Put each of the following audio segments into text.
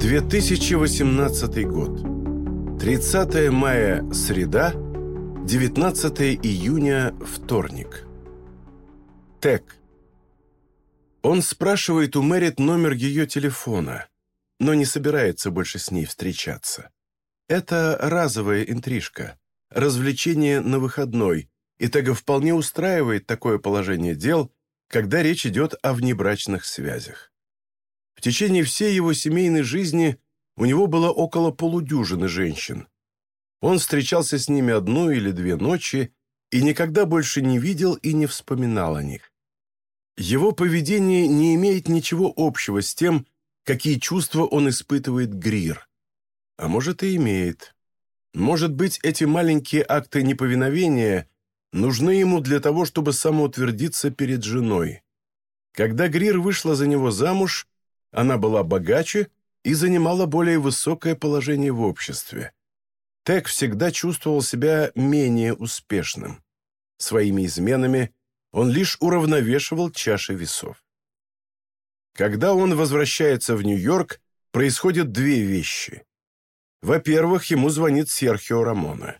2018 год. 30 мая – среда, 19 июня – вторник. Тек. Он спрашивает у Мэрит номер ее телефона, но не собирается больше с ней встречаться. Это разовая интрижка, развлечение на выходной, и Тега вполне устраивает такое положение дел, когда речь идет о внебрачных связях. В течение всей его семейной жизни у него было около полудюжины женщин. Он встречался с ними одну или две ночи и никогда больше не видел и не вспоминал о них. Его поведение не имеет ничего общего с тем, какие чувства он испытывает Грир. А может и имеет. Может быть, эти маленькие акты неповиновения нужны ему для того, чтобы самоутвердиться перед женой. Когда Грир вышла за него замуж, она была богаче и занимала более высокое положение в обществе. Тек всегда чувствовал себя менее успешным. Своими изменами он лишь уравновешивал чаши весов. Когда он возвращается в Нью-Йорк, происходят две вещи. Во-первых, ему звонит Серхио Рамона.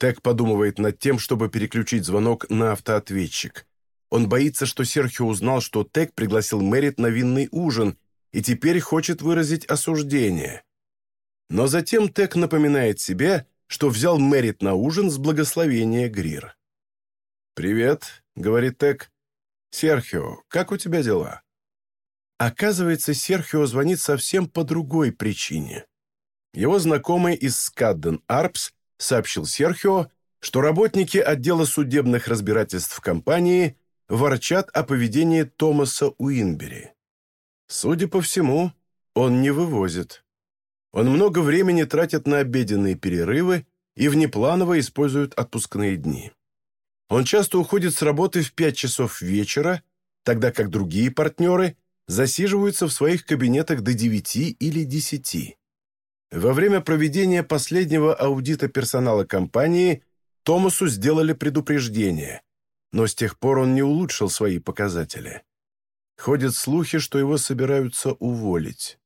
Тек подумывает над тем, чтобы переключить звонок на автоответчик. Он боится, что Серхио узнал, что Тек пригласил Мэрит на винный ужин и теперь хочет выразить осуждение. Но затем Тек напоминает себе, что взял Мэрит на ужин с благословения Грир. «Привет», — говорит Тек. «Серхио, как у тебя дела?» Оказывается, Серхио звонит совсем по другой причине. Его знакомый из Скадден Арпс сообщил Серхио, что работники отдела судебных разбирательств компании ворчат о поведении Томаса Уинбери. Судя по всему, он не вывозит. Он много времени тратит на обеденные перерывы и внепланово использует отпускные дни. Он часто уходит с работы в 5 часов вечера, тогда как другие партнеры засиживаются в своих кабинетах до 9 или 10. Во время проведения последнего аудита персонала компании Томасу сделали предупреждение, но с тех пор он не улучшил свои показатели. Ходят слухи, что его собираются уволить.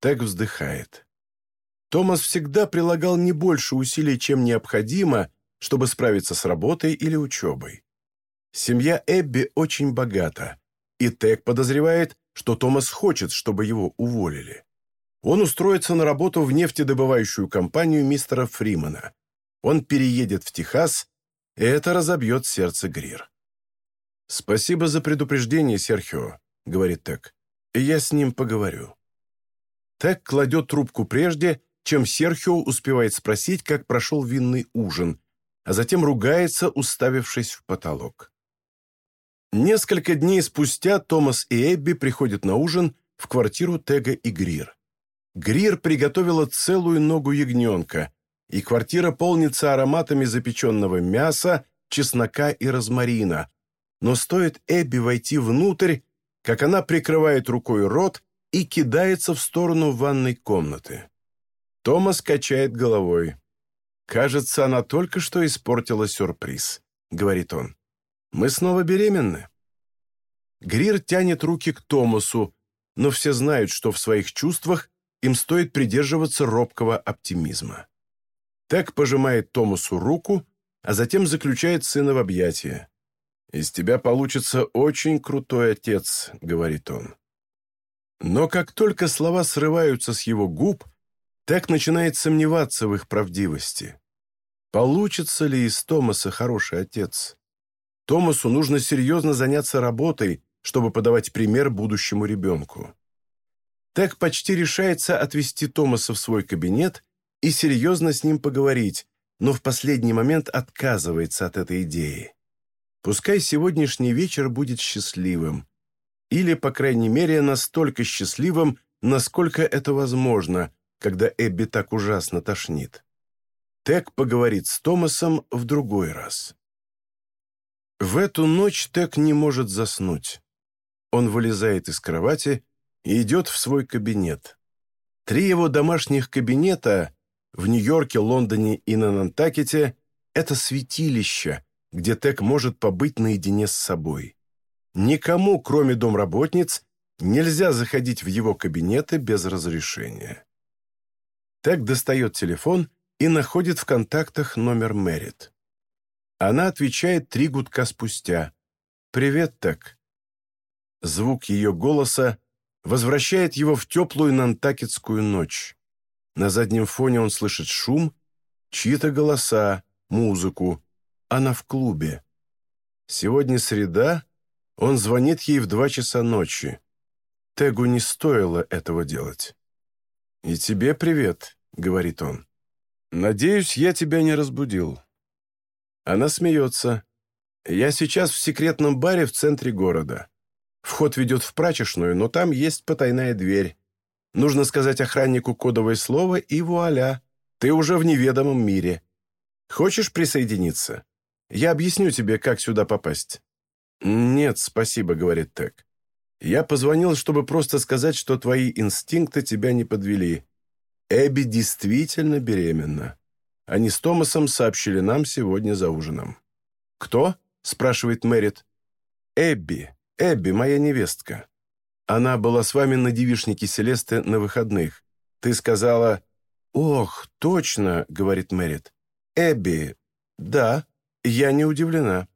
Тек вздыхает. Томас всегда прилагал не больше усилий, чем необходимо, чтобы справиться с работой или учебой. Семья Эбби очень богата, и Тек подозревает, что Томас хочет, чтобы его уволили. Он устроится на работу в нефтедобывающую компанию мистера Фримана. Он переедет в Техас, и это разобьет сердце Грир. «Спасибо за предупреждение, Серхио», — говорит Тек. «Я с ним поговорю». Тек кладет трубку прежде, чем Серхио успевает спросить, как прошел винный ужин, а затем ругается, уставившись в потолок. Несколько дней спустя Томас и Эбби приходят на ужин в квартиру Тега и Грир. Грир приготовила целую ногу ягненка, и квартира полнится ароматами запеченного мяса, чеснока и розмарина, но стоит Эбби войти внутрь, как она прикрывает рукой рот и кидается в сторону ванной комнаты. Томас качает головой. «Кажется, она только что испортила сюрприз», — говорит он. «Мы снова беременны». Грир тянет руки к Томасу, но все знают, что в своих чувствах им стоит придерживаться робкого оптимизма. Так пожимает Томасу руку, а затем заключает сына в объятия. «Из тебя получится очень крутой отец», — говорит он. Но как только слова срываются с его губ, так начинает сомневаться в их правдивости. Получится ли из Томаса хороший отец? Томасу нужно серьезно заняться работой, чтобы подавать пример будущему ребенку. Так почти решается отвезти Томаса в свой кабинет и серьезно с ним поговорить, но в последний момент отказывается от этой идеи. Пускай сегодняшний вечер будет счастливым. Или, по крайней мере, настолько счастливым, насколько это возможно, когда Эбби так ужасно тошнит. Тек поговорит с Томасом в другой раз. В эту ночь Тек не может заснуть. Он вылезает из кровати и идет в свой кабинет. Три его домашних кабинета в Нью-Йорке, Лондоне и на Нантакете – это святилища, где Тек может побыть наедине с собой. Никому, кроме домработниц, Нельзя заходить в его кабинеты без разрешения. Тек достает телефон и находит в контактах номер Мэрит. Она отвечает три гудка спустя. «Привет, Тек». Звук ее голоса возвращает его в теплую нантакетскую ночь. На заднем фоне он слышит шум, чьи-то голоса, музыку. Она в клубе. Сегодня среда, он звонит ей в два часа ночи. Тегу не стоило этого делать. «И тебе привет», — говорит он. «Надеюсь, я тебя не разбудил». Она смеется. «Я сейчас в секретном баре в центре города. Вход ведет в прачечную, но там есть потайная дверь. Нужно сказать охраннику кодовое слово, и вуаля, ты уже в неведомом мире. Хочешь присоединиться? Я объясню тебе, как сюда попасть». «Нет, спасибо», — говорит Тек. «Я позвонил, чтобы просто сказать, что твои инстинкты тебя не подвели. Эбби действительно беременна. Они с Томасом сообщили нам сегодня за ужином». «Кто?» — спрашивает Мэрит. «Эбби. Эбби, моя невестка. Она была с вами на девишнике Селесты на выходных. Ты сказала...» «Ох, точно», — говорит Мэрит. «Эбби. Да, я не удивлена».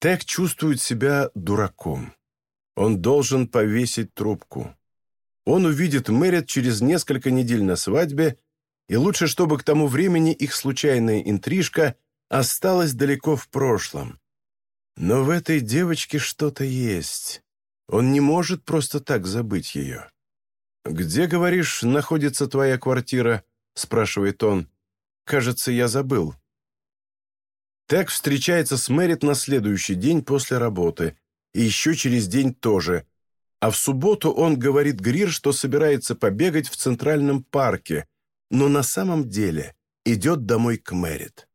Тек чувствует себя дураком. Он должен повесить трубку. Он увидит Мэрит через несколько недель на свадьбе, и лучше, чтобы к тому времени их случайная интрижка осталась далеко в прошлом. Но в этой девочке что-то есть. Он не может просто так забыть ее. «Где, говоришь, находится твоя квартира?» — спрашивает он. «Кажется, я забыл». Тек встречается с Мэрит на следующий день после работы, и еще через день тоже. А в субботу он говорит Грир, что собирается побегать в Центральном парке, но на самом деле идет домой к Мэрит.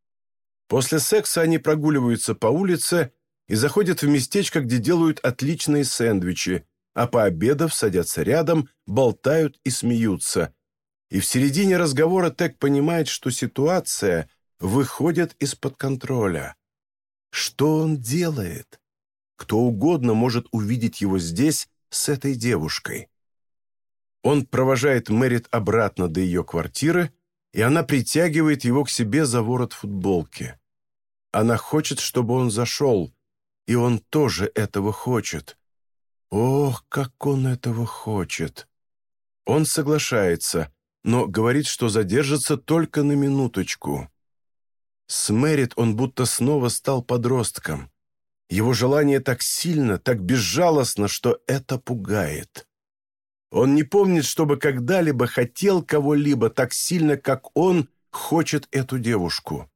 После секса они прогуливаются по улице и заходят в местечко, где делают отличные сэндвичи, а пообедав садятся рядом, болтают и смеются. И в середине разговора Тек понимает, что ситуация выходит из-под контроля. Что он делает? Кто угодно может увидеть его здесь с этой девушкой. Он провожает Мэрит обратно до ее квартиры, и она притягивает его к себе за ворот футболки. Она хочет, чтобы он зашел, и он тоже этого хочет. Ох, как он этого хочет! Он соглашается, но говорит, что задержится только на минуточку. С Мэрит он будто снова стал подростком. Его желание так сильно, так безжалостно, что это пугает. Он не помнит, чтобы когда-либо хотел кого-либо так сильно, как он хочет эту девушку.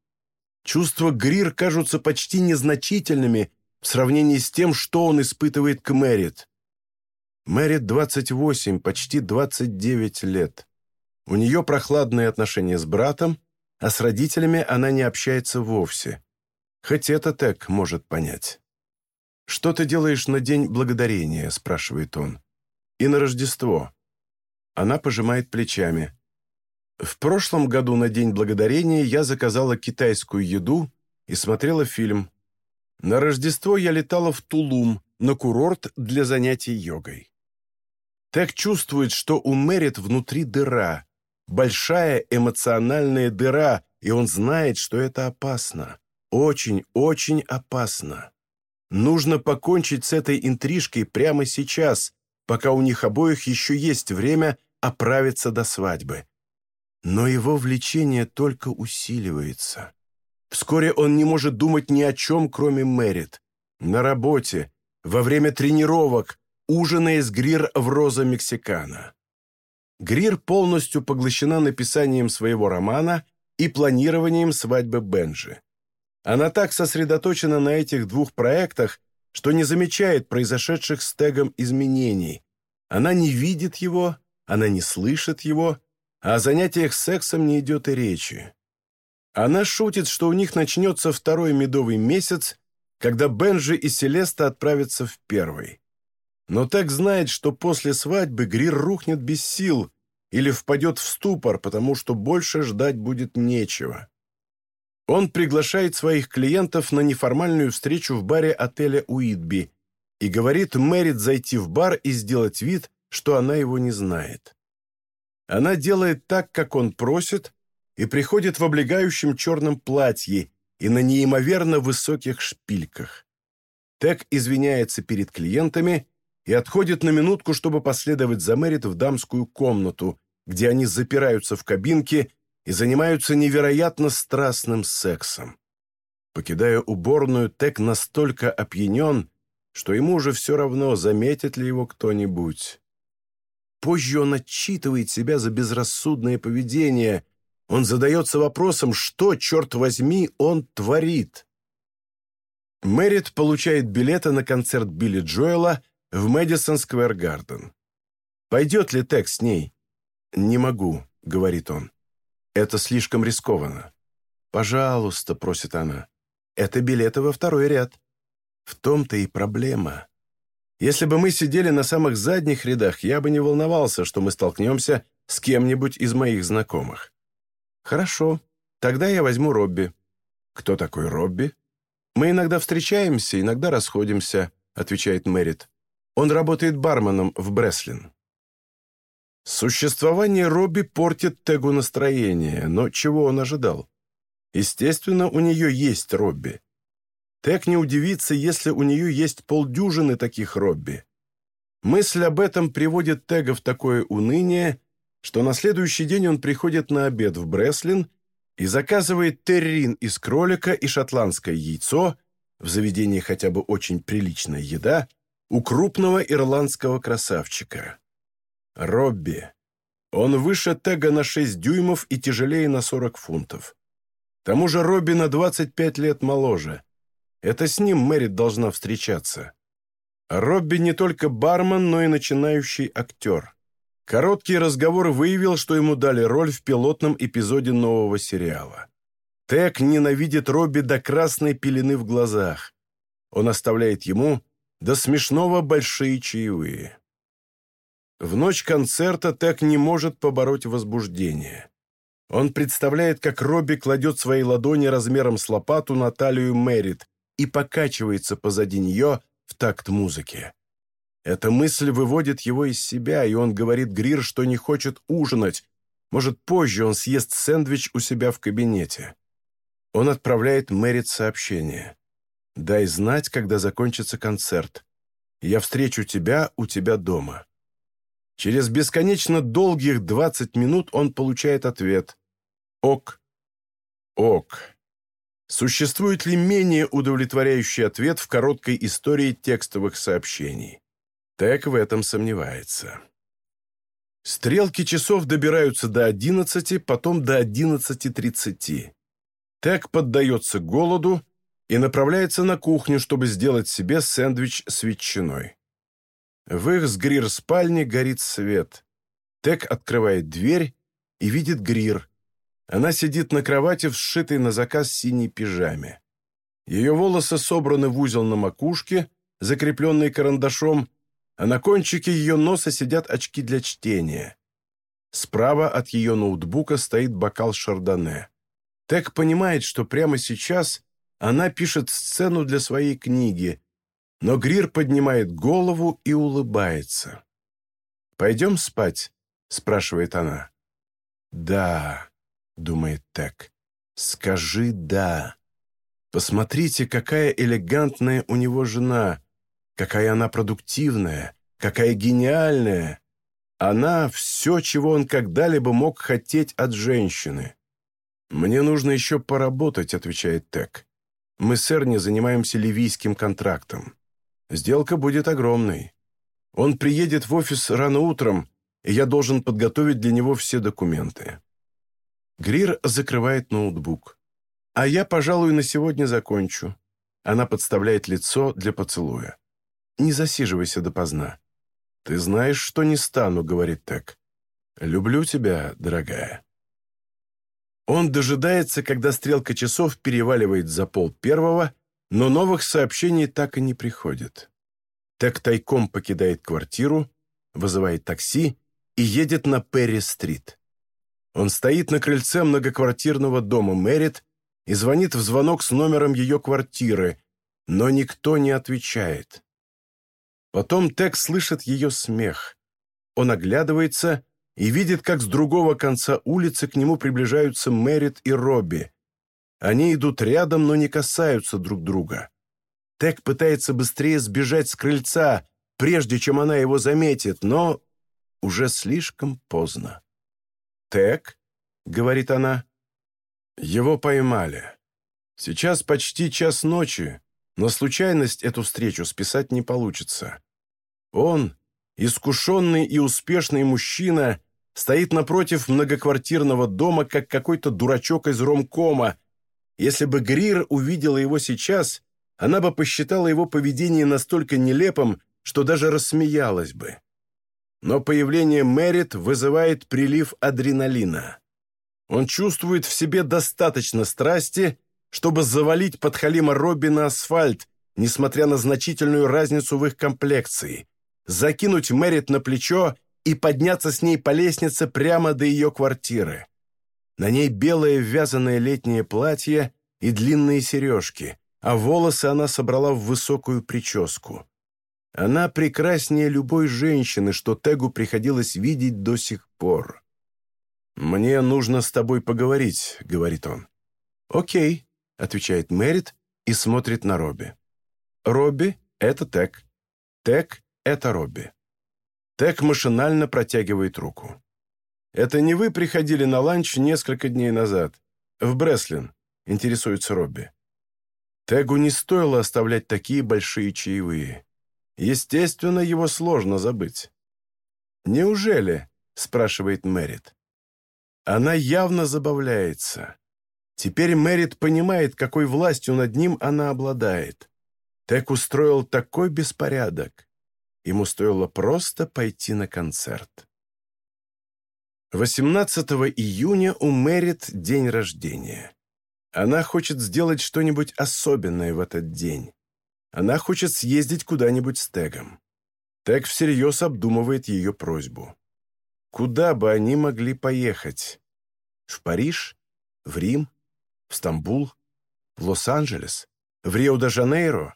Чувства Грир кажутся почти незначительными в сравнении с тем, что он испытывает к Мэрит. Мэрит 28, почти 29 лет. У нее прохладные отношения с братом, а с родителями она не общается вовсе. Хоть это Тек может понять. «Что ты делаешь на День Благодарения?» – спрашивает он. «И на Рождество?» Она пожимает плечами. «В прошлом году на День Благодарения я заказала китайскую еду и смотрела фильм на Рождество я летала в Тулум, на курорт для занятий йогой. Так чувствует, что у Мэрит внутри дыра, большая эмоциональная дыра, и он знает, что это опасно. Очень-очень опасно. Нужно покончить с этой интрижкой прямо сейчас, пока у них обоих еще есть время оправиться до свадьбы. Но его влечение только усиливается. Вскоре он не может думать ни о чем, кроме Мэрит. На работе, во время тренировок, ужиная с Грир в Роза Мексикана. Грир полностью поглощена написанием своего романа и планированием свадьбы Бенжи. Она так сосредоточена на этих двух проектах, что не замечает произошедших с Тегом изменений. Она не видит его, она не слышит его, а о занятиях сексом не идет и речи. Она шутит, что у них начнется второй медовый месяц, когда Бенжи и Селеста отправятся в первый. Но так знает, что после свадьбы Грир рухнет без сил или впадет в ступор, потому что больше ждать будет нечего. Он приглашает своих клиентов на неформальную встречу в баре отеля Уитби, и говорит Мэрит зайти в бар и сделать вид, что она его не знает. Она делает так, как он просит, и приходит в облегающем черном платье и на неимоверно высоких шпильках. Тек извиняется перед клиентами и отходит на минутку, чтобы последовать за Мэрит в дамскую комнату, где они запираются в кабинке и занимаются невероятно страстным сексом. Покидая уборную, Тек настолько опьянен, что ему уже все равно, заметит ли его кто-нибудь. Позже он отчитывает себя за безрассудное поведение. Он задается вопросом, что, черт возьми, он творит. Мэрит получает билеты на концерт Билли Джоэла в Мэдисон Сквер Гарден. Пойдет ли Тек с ней? «Не могу», — говорит он. «Это слишком рискованно». «Пожалуйста», — просит она. «Это билеты во второй ряд». В том-то и проблема. Если бы мы сидели на самых задних рядах, я бы не волновался, что мы столкнемся с кем-нибудь из моих знакомых. Хорошо, тогда я возьму Робби. Кто такой Робби? Мы иногда встречаемся, иногда расходимся, отвечает Мэрит. Он работает барменом в Бреслин. Существование Робби портит Тегу настроение, но чего он ожидал? Естественно, у нее есть Робби. Тек не удивится, если у нее есть полдюжины таких Робби. Мысль об этом приводит Тега в такое уныние, что на следующий день он приходит на обед в Бреслин и заказывает террин из кролика и шотландское яйцо, в заведении хотя бы очень приличная еда, у крупного ирландского красавчика. Робби. Он выше Тега на 6 дюймов и тяжелее на 40 фунтов. К тому же Робби на 25 лет моложе – это с ним Мэрит должна встречаться. Робби не только бармен, но и начинающий актер. Короткий разговор выявил, что ему дали роль в пилотном эпизоде нового сериала. Тек ненавидит Робби до красной пелены в глазах. Он оставляет ему до смешного большие чаевые. В ночь концерта Тек не может побороть возбуждение. Он представляет, как Робби кладет свои ладони размером с лопату на талию Мэрит, и покачивается позади нее в такт музыки. Эта мысль выводит его из себя, и он говорит Грир, что не хочет ужинать. Может, позже он съест сэндвич у себя в кабинете. Он отправляет Мэрит сообщение. «Дай знать, когда закончится концерт. Я встречу тебя у тебя дома». Через бесконечно долгих 20 минут он получает ответ. «Ок». «Ок». Существует ли менее удовлетворяющий ответ в короткой истории текстовых сообщений? Тек в этом сомневается. Стрелки часов добираются до 11, потом до 11.30. Тек поддается голоду и направляется на кухню, чтобы сделать себе сэндвич с ветчиной. В их с Грир спальне горит свет. Тек открывает дверь и видит Грир, она сидит на кровати в сшитой на заказ синей пижаме. Ее волосы собраны в узел на макушке, закрепленные карандашом, а на кончике ее носа сидят очки для чтения. Справа от ее ноутбука стоит бокал шардоне. Тек понимает, что прямо сейчас она пишет сцену для своей книги, но Грир поднимает голову и улыбается. «Пойдем спать?» — спрашивает она. «Да», думает Тек. «Скажи «да». Посмотрите, какая элегантная у него жена, какая она продуктивная, какая гениальная. Она — все, чего он когда-либо мог хотеть от женщины. «Мне нужно еще поработать», — отвечает Тек. «Мы с Эрни занимаемся ливийским контрактом. Сделка будет огромной. Он приедет в офис рано утром, и я должен подготовить для него все документы. Грир закрывает ноутбук. «А я, пожалуй, на сегодня закончу». Она подставляет лицо для поцелуя. «Не засиживайся допоздна». «Ты знаешь, что не стану», — говорит Тек. «Люблю тебя, дорогая». Он дожидается, когда стрелка часов переваливает за пол первого, но новых сообщений так и не приходит. Тек тайком покидает квартиру, вызывает такси и едет на Перри-стрит. Он стоит на крыльце многоквартирного дома Мэрит и звонит в звонок с номером ее квартиры, но никто не отвечает. Потом Тек слышит ее смех. Он оглядывается и видит, как с другого конца улицы к нему приближаются Мэрит и Робби. Они идут рядом, но не касаются друг друга. Тек пытается быстрее сбежать с крыльца, прежде чем она его заметит, но уже слишком поздно. «Тек?» — говорит она. Его поймали. Сейчас почти час ночи, но случайность эту встречу списать не получится. Он, искушенный и успешный мужчина, стоит напротив многоквартирного дома, как какой-то дурачок из ромкома. Если бы Грир увидела его сейчас, она бы посчитала его поведение настолько нелепым, что даже рассмеялась бы. Но появление Мэрит вызывает прилив адреналина. Он чувствует в себе достаточно страсти, чтобы завалить подхалима Робби на асфальт, несмотря на значительную разницу в их комплекции, закинуть Мэрит на плечо и подняться с ней по лестнице прямо до ее квартиры. На ней белое вязаное летнее платье и длинные сережки, а волосы она собрала в высокую прическу. Она прекраснее любой женщины, что Тегу приходилось видеть до сих пор. «Мне нужно с тобой поговорить», — говорит он. «Окей», — отвечает Мэрит и смотрит на Робби. «Робби — это Тег. Тег — это Робби». Тег машинально протягивает руку. «Это не вы приходили на ланч несколько дней назад? В Бреслин?» — интересуется Робби. Тегу не стоило оставлять такие большие чаевые. Естественно, его сложно забыть. «Неужели?» — спрашивает Мэрит. Она явно забавляется. Теперь Мэрит понимает, какой властью над ним она обладает. Тек устроил такой беспорядок. Ему стоило просто пойти на концерт. 18 июня у Мэрит день рождения. Она хочет сделать что-нибудь особенное в этот день. Она хочет съездить куда-нибудь с Тегом. Тег всерьез обдумывает ее просьбу. Куда бы они могли поехать? В Париж? В Рим? В Стамбул? В Лос-Анджелес? В Рио-де-Жанейро?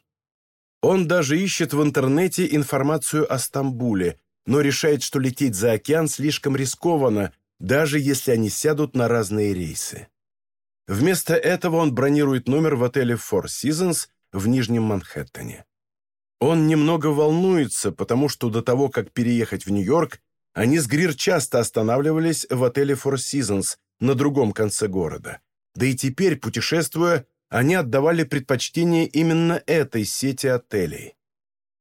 Он даже ищет в интернете информацию о Стамбуле, но решает, что лететь за океан слишком рискованно, даже если они сядут на разные рейсы. Вместо этого он бронирует номер в отеле Four Seasons в Нижнем Манхэттене. Он немного волнуется, потому что до того, как переехать в Нью-Йорк, они с Грир часто останавливались в отеле Four Seasons на другом конце города. Да и теперь, путешествуя, они отдавали предпочтение именно этой сети отелей.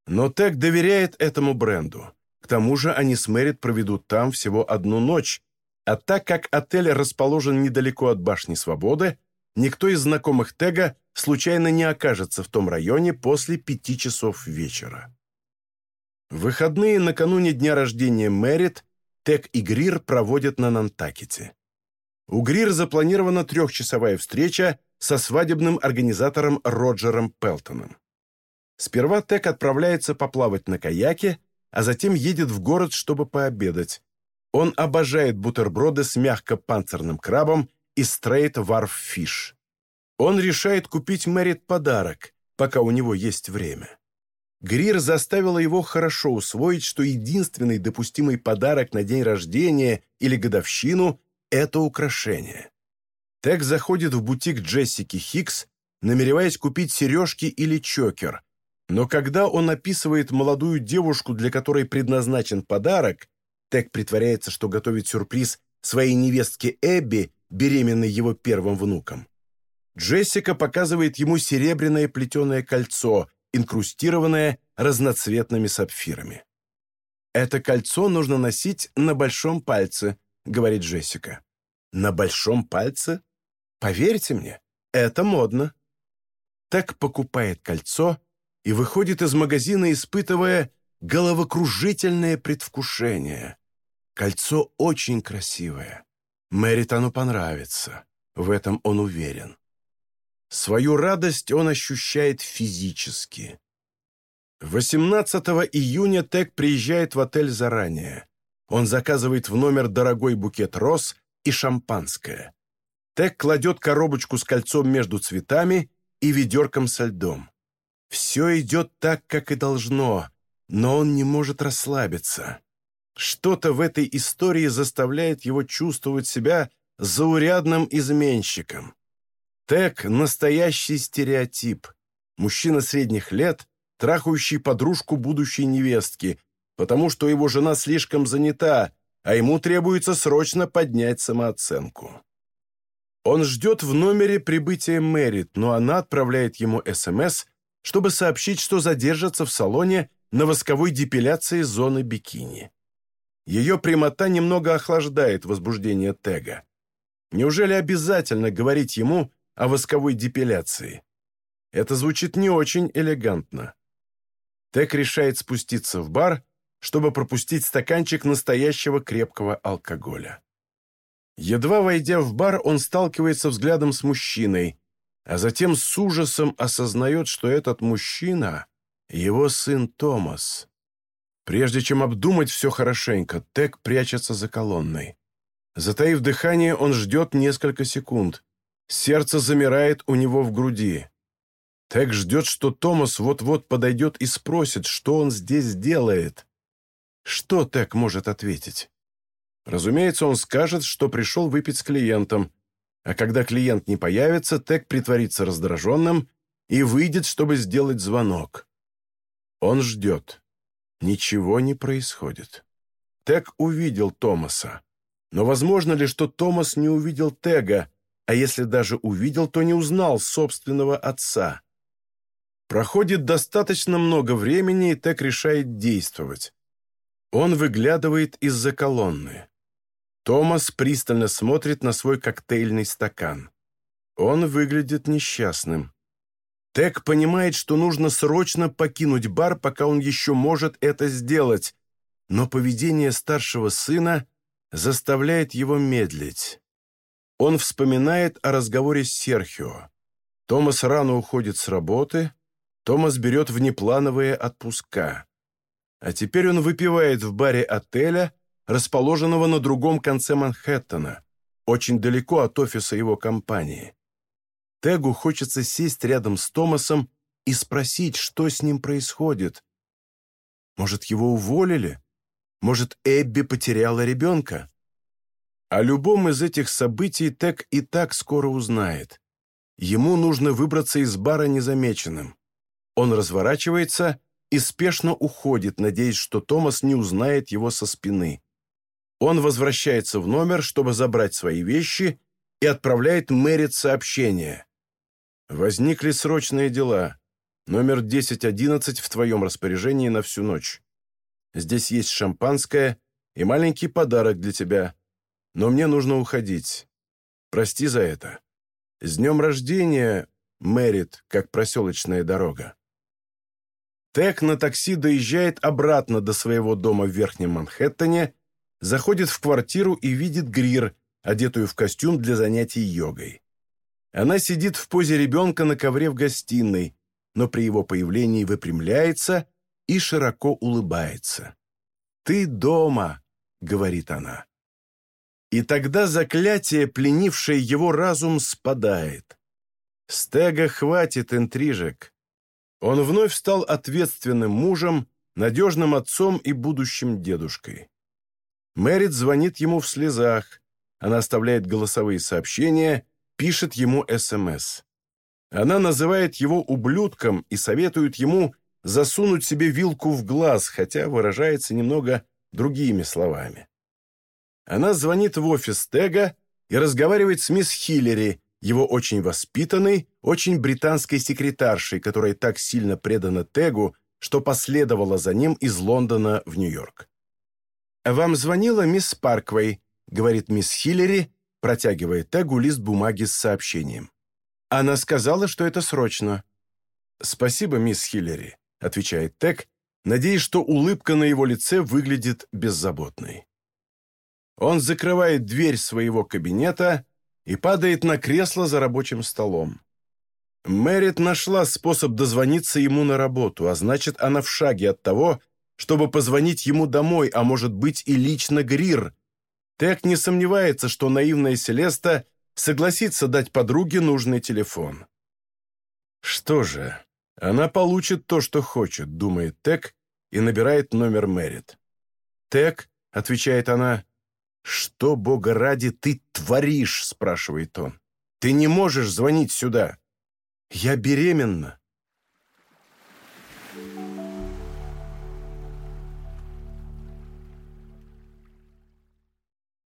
Но Тек доверяет этому бренду. К тому же они с Мэрит проведут там всего одну ночь, а так как отель расположен недалеко от Башни Свободы, никто из знакомых Тега случайно не окажется в том районе после пяти часов вечера. В выходные накануне дня рождения Мэрит Тек и Грир проводят на Нантакете. У Грир запланирована трехчасовая встреча со свадебным организатором Роджером Пелтоном. Сперва Тек отправляется поплавать на каяке, а затем едет в город, чтобы пообедать. Он обожает бутерброды с мягко-панцирным крабом и Straight Wharf Fish. Он решает купить Мэрит подарок, пока у него есть время. Грир заставила его хорошо усвоить, что единственный допустимый подарок на день рождения или годовщину – это украшение. Тег заходит в бутик Джессики Хикс, намереваясь купить сережки или чокер. Но когда он описывает молодую девушку, для которой предназначен подарок, Тек притворяется, что готовит сюрприз своей невестке Эбби, беременной его первым внуком. Джессика показывает ему серебряное плетеное кольцо, инкрустированное разноцветными сапфирами. «Это кольцо нужно носить на большом пальце», — говорит Джессика. «На большом пальце? Поверьте мне, это модно». Так покупает кольцо и выходит из магазина, испытывая головокружительное предвкушение. Кольцо очень красивое. Мэритону понравится. В этом он уверен. Свою радость он ощущает физически. 18 июня Тек приезжает в отель заранее. Он заказывает в номер дорогой букет роз и шампанское. Тек кладет коробочку с кольцом между цветами и ведерком со льдом. Все идет так, как и должно. но он не может расслабиться. Что-то в этой истории заставляет его чувствовать себя заурядным изменщиком. Тек — настоящий стереотип. Мужчина средних лет, трахающий подружку будущей невестки, потому что его жена слишком занята, а ему требуется срочно поднять самооценку. Он ждет в номере прибытия Мэрит, но она отправляет ему СМС, чтобы сообщить, что задержится в салоне на восковой депиляции зоны бикини. Ее прямота немного охлаждает возбуждение Тега. Неужели обязательно говорить ему о восковой депиляции? Это звучит не очень элегантно. Тег решает спуститься в бар, чтобы пропустить стаканчик настоящего крепкого алкоголя. Едва войдя в бар, он сталкивается взглядом с мужчиной, а затем с ужасом осознает, что этот мужчина — его сын Томас. Прежде чем обдумать все хорошенько, Тек прячется за колонной. Затаив дыхание, он ждет несколько секунд. Сердце замирает у него в груди. Тек ждет, что Томас вот-вот подойдет и спросит, что он здесь делает. Что Тек может ответить? Разумеется, он скажет, что пришел выпить с клиентом, а когда клиент не появится, Тек притворится раздраженным и выйдет, чтобы сделать звонок. Он ждет. Ничего не происходит. Тек увидел Томаса. Но возможно ли, что Томас не увидел Тега, а если даже увидел, то не узнал собственного отца? Проходит достаточно много времени, и Тег решает действовать. Он выглядывает из-за колонны. Томас пристально смотрит на свой коктейльный стакан. Он выглядит несчастным. Тек понимает, что нужно срочно покинуть бар, пока он еще может это сделать, но поведение старшего сына заставляет его медлить. Он вспоминает о разговоре с Серхио. Томас рано уходит с работы, Томас берет внеплановые отпуска. А теперь он выпивает в баре отеля, расположенного на другом конце Манхэттена, очень далеко от офиса его компании. Тегу хочется сесть рядом с Томасом и спросить, что с ним происходит. Может, его уволили? Может, Эбби потеряла ребенка? О любом из этих событий Тег и так скоро узнает. Ему нужно выбраться из бара незамеченным. Он разворачивается и спешно уходит, надеясь, что Томас не узнает его со спины. Он возвращается в номер, чтобы забрать свои вещи, и отправляет Мэрит сообщение. «Возникли срочные дела. Номер 1011 в твоем распоряжении на всю ночь. Здесь есть шампанское и маленький подарок для тебя. Но мне нужно уходить. Прости за это. С днем рождения, Мэрит, как проселочная дорога». Тек на такси доезжает обратно до своего дома в Верхнем Манхэттене заходит в квартиру и видит Грир, одетую в костюм для занятий йогой. Она сидит в позе ребенка на ковре в гостиной, но при его появлении выпрямляется и широко улыбается. «Ты дома», — говорит она. И тогда заклятие, пленившее его разум, спадает. Стега хватит интрижек. Он вновь стал ответственным мужем, надежным отцом и будущим дедушкой. Мэрит звонит ему в слезах. Она оставляет голосовые сообщения, пишет ему СМС. Она называет его ублюдком и советует ему засунуть себе вилку в глаз, хотя выражается немного другими словами. Она звонит в офис Тега и разговаривает с мисс Хиллери, его очень воспитанной, очень британской секретаршей, которая так сильно предана Тегу, что последовала за ним из Лондона в Нью-Йорк. «Вам звонила мисс Парквей», — говорит мисс Хиллери, протягивая Тегу лист бумаги с сообщением. «Она сказала, что это срочно». «Спасибо, мисс Хиллери», — отвечает Тег, надеясь, что улыбка на его лице выглядит беззаботной. Он закрывает дверь своего кабинета и падает на кресло за рабочим столом. Мэрит нашла способ дозвониться ему на работу, а значит, она в шаге от того, чтобы позвонить ему домой, а может быть и лично Грир. Тек не сомневается, что наивная Селеста согласится дать подруге нужный телефон. Что же, она получит то, что хочет, думает Тек, и набирает номер Мэрит. «Тек», — отвечает она, — «что, бога ради, ты творишь?» — спрашивает он. «Ты не можешь звонить сюда». «Я беременна».